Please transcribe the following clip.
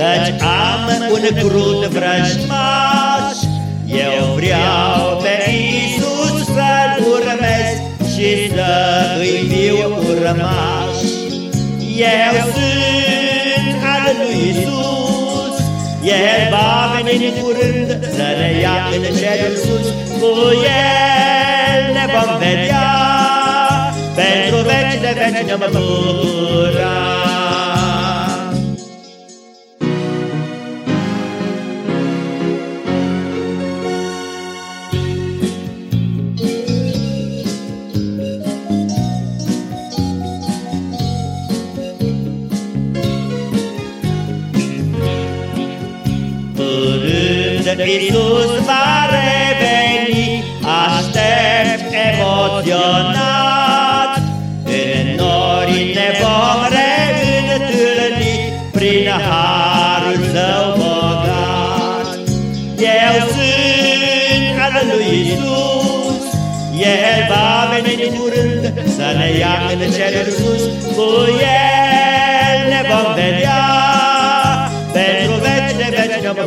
Căci am un crud vrăjmaș Eu vreau pe Iisus să-L urmez Și să îi fiu urmaș. Eu sunt al lui Iisus El va veni în curând Să ne ia în cerul sus. Cu El ne vom vedea Pentru veci de veci ne bucura Când Hristos va reveni, aștept emoționat. În nori ne vom reîntâlni prin harul său bogat. Eu sunt al lui Iisus, El va veni curând să ne ia în cerul sus. Cu El ne vom vedea pentru veci de veci ne vom